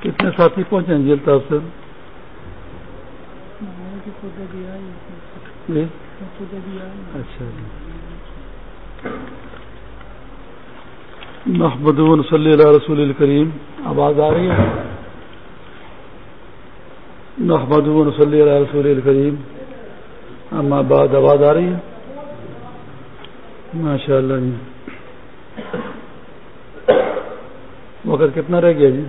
کتنے ساتھی پہنچے ہیں جیل طرف سے؟ جی۔ اچھا جی۔ محمد صلی اللہ رسول الکریم۔ آواز آ رہی ہے؟ محمد صلی اللہ رسول الکریم۔ اما بعد، آواز آ رہی ہے؟ ماشاء اللہ جی۔ وقت کتنا رہ گیا جی؟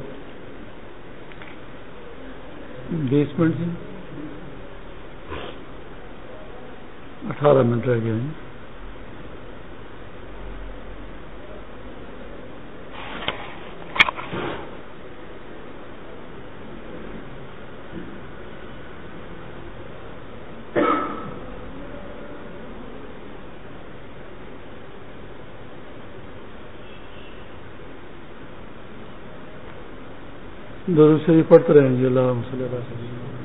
بیس منٹ جی۔ اٹھارہ منٹ رہ گیا جی۔ درود شریف پڑھتے رہیں گے۔ اللہ وسلم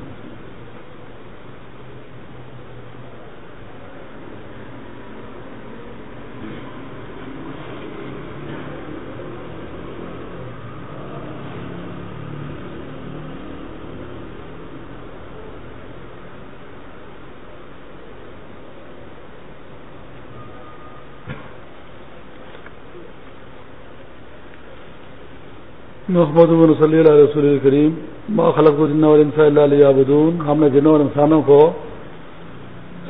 محمد صلی اللہ علیہ رسول کریم ما خلق اور اللہ علیہ ہم نے جنوں اور انسانوں کو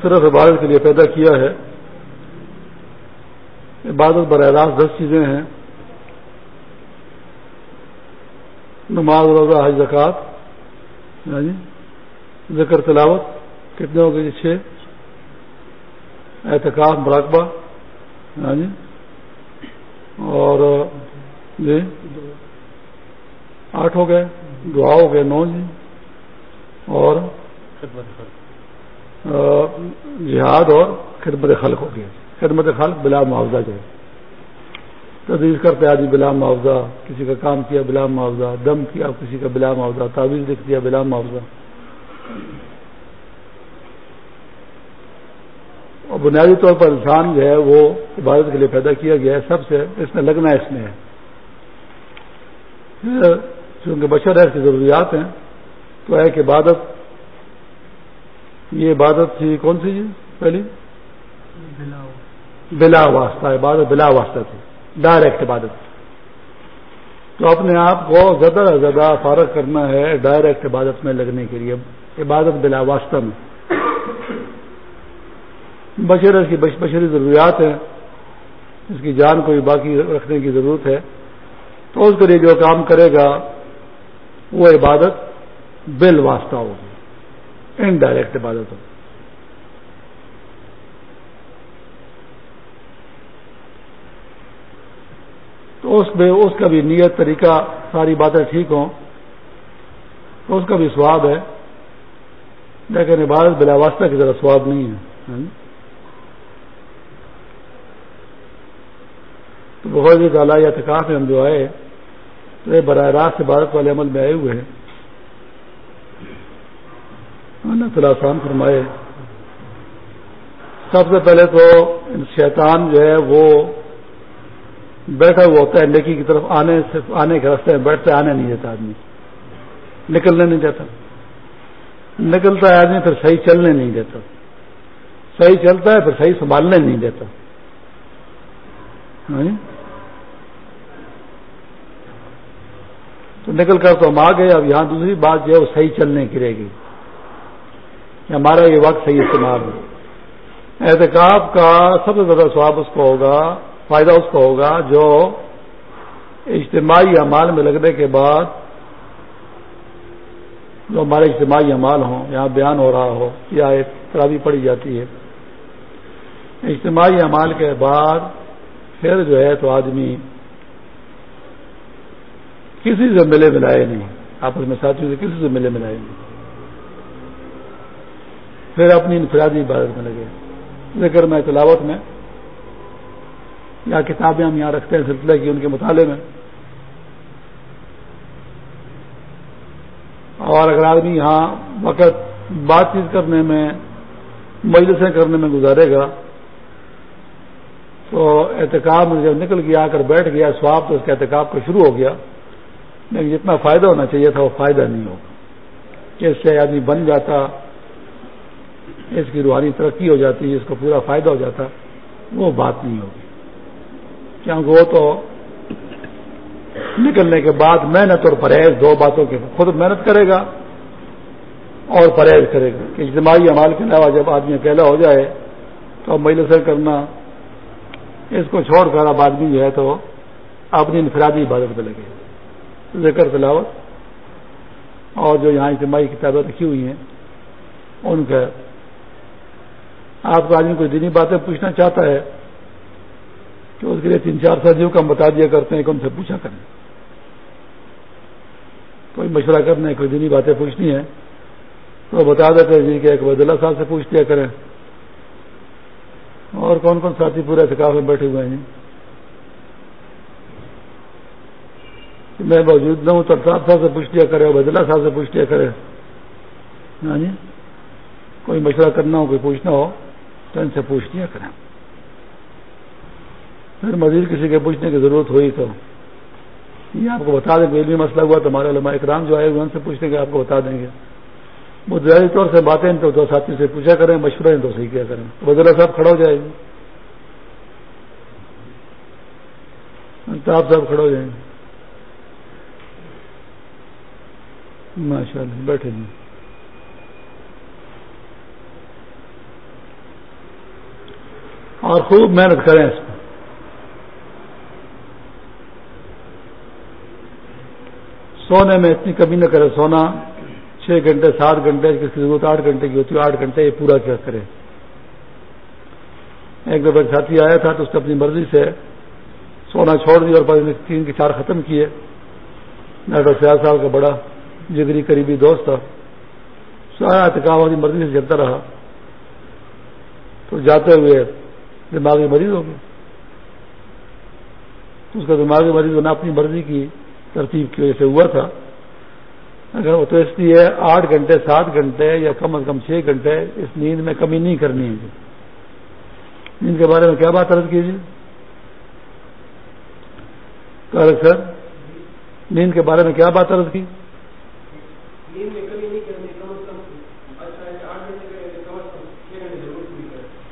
صرف عبادت کے لیے پیدا کیا ہے. عبادت براہ راست دس چیزیں ہیں. نماز، روزہ، حج زکات ہاں جی. ذکر، تلاوت. کتنے ہو گئے؟ چھ. احتکاب مراقبہ. ہاں جی. اور جی. آٹھ ہو گئے دعا ہو گئے نو جی۔ اور جہاد اور خدمت خلق ہو گیا۔ خدمت خلق بلا معاوضہ جو ہے۔ تدریس کرتے آدمی بلا معاوضہ کسی کا کام کیا بلا معاوضہ دم کیا کسی کا بلا معاوضہ تعویذ لکھ دیا بلا معاوضہ۔ اور بنیادی طور پر انسان جو ہے وہ عبادت کے لیے پیدا کیا گیا ہے سب سے اس میں لگنا اس میں ہے۔ چونکہ بشر ایسی ضروریات ہیں تو ایک عبادت یہ عبادت تھی کون سی جی؟ پہلی؟ بلا واسطہ۔ عبادت بلا واسطہ تھی ڈائریکٹ عبادت۔ تو اپنے آپ کو زیادہ سے زیادہ فارغ کرنا ہے ڈائریکٹ عبادت میں لگنے کے لیے عبادت بلا واسطہ میں۔ بشر کی بشری ضروریات ہیں اس کی جان کو بھی باقی رکھنے کی ضرورت ہے۔ تو اس کے لیے جو کام کرے گا وہ عبادت بل واسطہ ہوگی۔ انڈائریکٹ عبادت ہوگی۔ تو اس میں اس کا بھی نیت طریقہ ساری باتیں ٹھیک ہوں۔ تو اس کا بھی سواب ہے۔ لیکن عبادت بلا واسطہ کی ذرا سواب نہیں ہے۔ ہاں جی؟ تو بہت ہی تعالیٰ یا تکاف ہم جو آئے تو یہ براہ راست عبادت والے عمل میں آئے ہوئے ہیں۔ اللہ تعالیٰ آسان فرمائے۔ سب سے پہلے تو شیطان جو ہے وہ بیٹھا ہوا ہوتا ہے نیکی کی طرف، آنے سے، آنے کے راستے میں بیٹھتے آنے نہیں دیتا آدمی۔ نکلنے نہیں دیتا۔ نکلتا ہے آدمی، پھر صحیح چلنے نہیں دیتا۔ صحیح چلتا ہے، پھر صحیح سنبھالنے نہیں دیتا ہاں جی؟ تو نکل کر تو ہم آ گئے، اب یہاں دوسری بات جو ہے وہ صحیح چلنے کی رہے گی۔ ہمارا یہ وقت صحیح استعمال ہے احتکاب کا سب سے زیادہ سواب اس کو ہوگا، فائدہ اس کو ہوگا جو اجتماعی اعمال میں لگنے کے بعد جو ہمارے اجتماعی اعمال ہوں، یہاں بیان ہو رہا ہو یا ایک ترابی پڑی جاتی ہے۔ اجتماعی اعمال کے بعد پھر جو ہے تو آدمی کسی سے ملے ملائے نہیں۔ آپس میں ساتھیوں سے کسی سے ملے ملائے نہیں۔ پھر اپنی انفرادی عبادت میں لگے۔ ذکر میں، تلاوت میں۔ یا کتابیں ہم یہاں رکھتے ہیں، سلسلہ کی ان کے مطالعے میں۔ اور اگر آدمی یہاں وقت بات چیت کرنے میں، مجلسیں کرنے میں گزارے گا، تو احتکاب میں جب نکل گیا آ کر بیٹھ گیا، سواب تو اس کا احتکاب کا شروع ہو گیا۔ لیکن جتنا فائدہ ہونا چاہیے تھا وہ فائدہ نہیں ہوگا۔ کہ اس سے آدمی بن جاتا، اس کی روحانی ترقی ہو جاتی، اس کو پورا فائدہ ہو جاتا، وہ بات نہیں ہوگی۔ کیونکہ وہ تو نکلنے کے بعد محنت اور پرہیز دو باتوں کے خود محنت کرے گا اور پرہیز کرے گا۔ کہ اجتماعی عمال کے علاوہ جب آدمی اکیلا ہو جائے، تو مجلسیں کرنا، اس کو چھوڑ کر اب آدمی جو ہے تو اپنی انفرادی عبادت پہ لگے۔ ذکر تلاوت اور جو یہاں اجتماعی کتابیں رکھی ہوئی ہیں، ان کا آپ کو آدمی کوئی دینی باتیں پوچھنا چاہتا ہے کہ اس کے لیے تین چار ساتھیوں کا ہم بتا دیا کرتے ہیں کہ ان سے پوچھا کریں۔ کوئی مشورہ کرنا ہے کوئی دینی باتیں پوچھنی ہے تو بتا دیتے جی کہ ایک وید اللہ صاحب سے پوچھ لیا کریں۔ اور کون کون ساتھی پورے اعتکاف میں بیٹھے ہوئے ہیں؟ میں موجود نہ ہوں تو صاحب سے پوچھ لیا کرے وید صاحب سے پوچھ لیا کرے۔ ہاں جی کوئی مشورہ کرنا ہو، کوئی پوچھنا ہو تو ان سے پوچھ لیا کریں۔ پھر مزید کسی کے پوچھنے کی ضرورت ہوئی تو یہ آپ کو بتا دیں، کوئی بھی مسئلہ ہوا تو ہمارے علماء اکرام جو آئے ہوئے ان سے پوچھنے کے آپ کو بتا دیں گے۔ وہ ظاہری طور سے باتیں تو دو ساتھی سے پوچھا کریں، مشورہ تو صحیح کیا کریں۔ وزیر صاحب کھڑا ہو جائے گی صاحب کھڑے ہو جائیں گے۔ ماشاء اللہ بیٹھے جی۔ اور خوب محنت کریں اس میں سونے میں اتنی کمی نہ کرے سونا چھ گھنٹے، سات گھنٹے کسی کی ضرورت آٹھ گھنٹے کی ہوتی ہے، آٹھ گھنٹے یہ پورا کیا کرے ایک دفعہ ساتھی آیا تھا تو اس نے اپنی مرضی سے سونا چھوڑ دیا اور تین کے چار ختم کیے۔ ڈاکٹر سیاح صاحب کا بڑا۔ جگری قریبی دوست تھا۔ سارا احتکاب اپنی مرضی سے چلتا رہا۔ تو جاتے ہوئے دماغی مریض ہو گیا اس کا دماغی مریض ہونا اپنی مرضی کی ترتیب کی وجہ سے ہوا تھا۔ اگر وہ تو اس لیے آٹھ گھنٹے، سات گھنٹے یا کم از کم چھ گھنٹے اس نیند میں کمی نہیں کرنی ہے۔ نیند کے بارے میں کیا بات عرض کیجیے؟ سر نیند کے بارے میں کیا بات عرض کی؟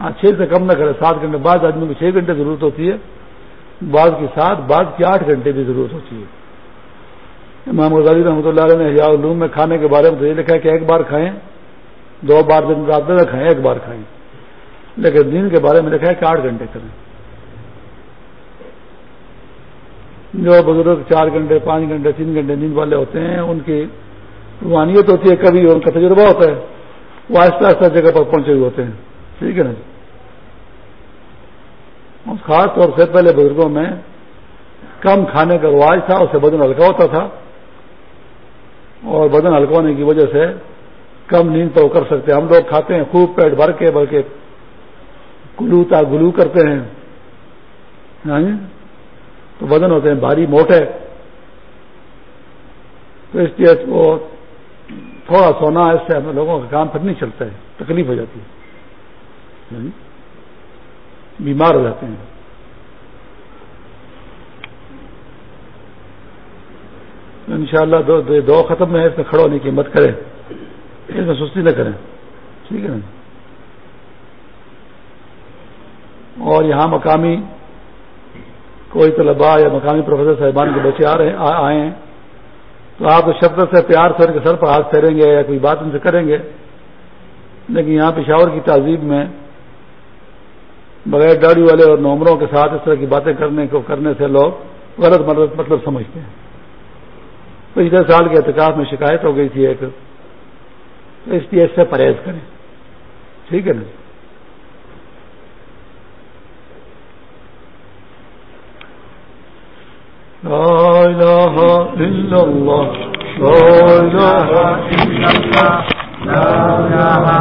ہاں، چھ سے کم نہ کرے، سات گھنٹے بعد آدمی کو چھ گھنٹے ضرورت ہوتی ہے، بعض کی سات بعض کی آٹھ گھنٹے کی ضرورت ہوتی ہے۔ امام غزالی رحمۃ اللہ علیہ نے حیا علوم میں کھانے کے بارے میں تو یہ لکھا ہے کہ ایک بار کھائیں، دو بار دن رات میں کھائیں، ایک بار کھائیں۔ لیکن دن کے بارے میں لکھا ہے کہ آٹھ گھنٹے کریں۔ جو بزرگ چار گھنٹے، پانچ گھنٹے، تین گھنٹے نیند والے ہوتے ہیں، ان کی روحانیت ہوتی ہے، کبھی ان کا تجربہ ہوتا ہے، وہ آہستہ آہستہ جگہ پر پہنچے ہوئے ہوتے ہیں۔ ٹھیک ہے نا جی؟ خاص طور سے پہلے بزرگوں میں کم کھانے کا رواج تھا، اس سے بدن ہلکا ہوتا تھا۔ اور بدن ہلکا ہونے کی وجہ سے کم نیند تو کر سکتے ہم لوگ کھاتے ہیں، خوب پیٹ بھر کے بلکہ گلو تا گلو کرتے ہیں۔ ہاں جی؟ تو بدن ہوتے ہیں بھاری موٹے۔ تو اس لیے وہ تھوڑا سونا اس سے ہم لوگوں کا کام پھر نہیں چلتا ہے، تکلیف ہو جاتی ہے۔ ہاں جی؟ بیمار ہو جاتے ہیں۔ ان شاء اللہ دو, دو ختم ہے اس میں کھڑا ہونے کی ہمت کریں۔ اس میں سستی نہ کریں۔ ٹھیک ہے نا؟ اور یہاں مقامی کوئی طلبا یا مقامی پروفیسر صاحبان کے بچے آ رہے آئے ہیں۔ تو آپ شفقت سے پیار سے ان کے سر پر ہاتھ پھیریں گے یا کوئی بات ان سے کریں گے لیکن یہاں پشاور کی تہذیب میں بغیر داڑھی والے اور نومروں کے ساتھ اس طرح کی باتیں کرنے کو کرنے سے لوگ غلط مطلب, مطلب سمجھتے ہیں۔ پچھلے سال کے احتکاب میں شکایت ہو گئی تھی ایک۔ اس لیے اس سے پرہیز کریں۔ ٹھیک ہے نا؟ لا